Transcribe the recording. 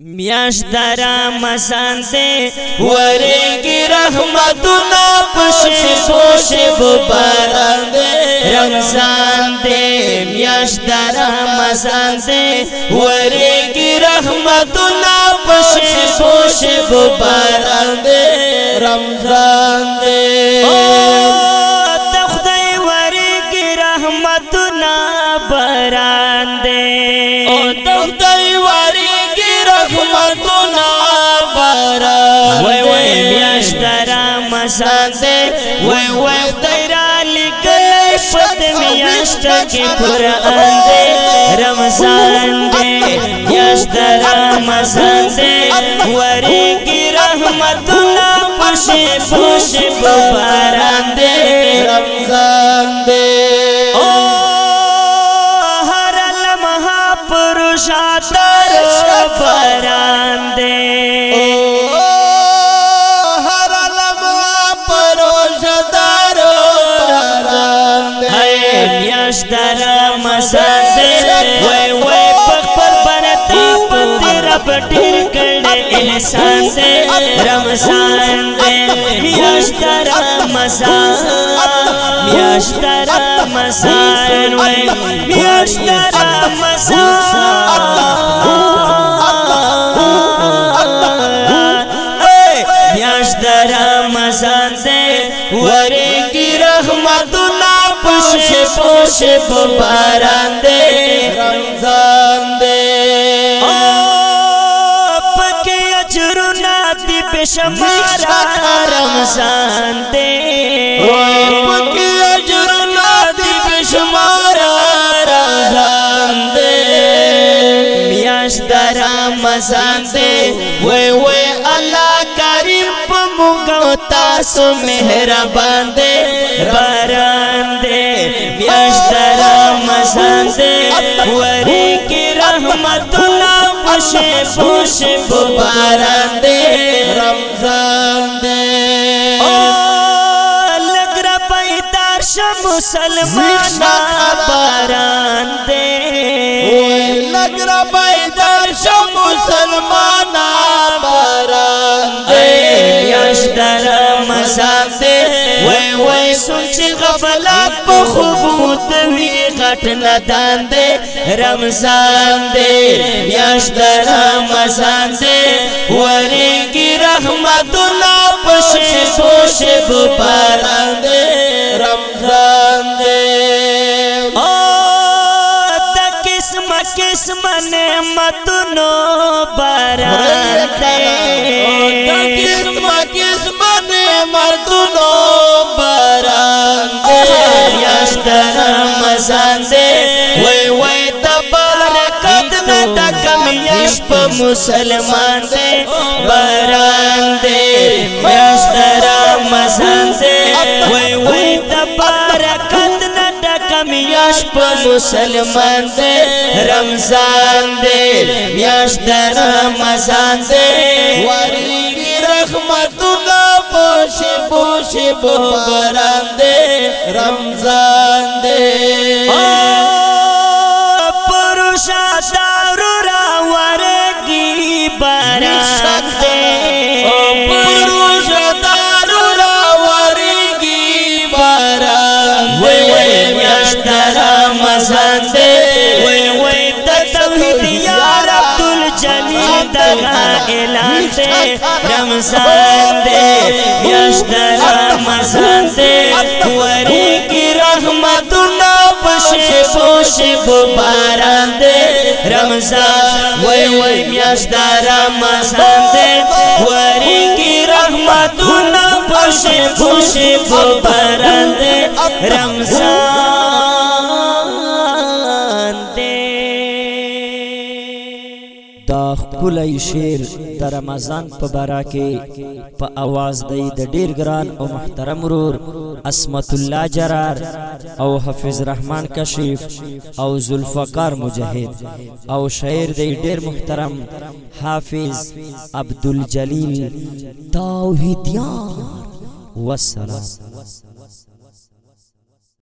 میاش درا مسان دے ورگی رحمتنا پشی پوشی بباران دے رمضان دے میاش درا مسان دے ورگی رحمتنا پشی پوشی بباران دے رمضان دے تخدای ورگی رحمتنا بران دے تخدای ورگی رحمتنا باران وای وای میاش درا مسان دے وای وای خدای لکل پد میاش کی قرآن دے رمضان دے۔ میاش درا مسان دے وری کی رحمتنا پوشی پوشی باران دے رمضان دے او ہر لمحہ ہاں پرشاتر دے ہر لمحہ پروشدار باران دے اے میاش در وے وے پخ پر بنتا پتی رب ڈیر کڑے احسان دے۔ رمضان دے۔ میاش در میاش در وے میاش در دے ورے کی رحمتنا پوش پوش باران دے رمضان دے پکے اجرنا دی بشمارا رمضان دے پکی اجر نادی بشمارا رمضان دے میاش در رمضان دے وے وے، اللہ تاسو مہربان دے، باران دے میاش در رمضان دے۔ وری کی رحمتنا پوشے پوشے باران دے، رمضان دے۔ لگ را پیدار شا مسلمان باران دے۔ لگ را بیدار شو مسلمان آسان دے۔ وای وای سوچ غفلت په خوبوت وی غټ ندان دے۔ رمضان دے یاش در رمضان دے۔ ورګي رحمت الله پښې پښې باران دے۔ رمضان دے۔ او تک قسم قسم نعمتونو باران دے۔ او تک قسم ندا کم پا مسلمان دے، باران دے، یاش در رمضان دے۔ وی وی تبارکت ندا کم یاش پا مسلمان دے، رمضان دے، یاش در رمضان دے۔ وریگی رحمتنا پوش پوش باران دے، رمضان دے۔ دغه اعلان دې رمضان دې میاشت د رمضان دې وري کی رحمتونه پشه پوشه باران دې رمضان وای وای میاشت د رمضان دې وري کی رحمتونه پشه پوشه باران دې رمضان ښکلی شعر د رمضان په باره کې په اواز دی د ډیر ګران او محترم ورور اسمت الله جرار او حافظ رحمان کشیف او ذوالفقار مجاهد او شاعر دی ډیر محترم حافظ عبدالجلیل توحیدیان. والسلام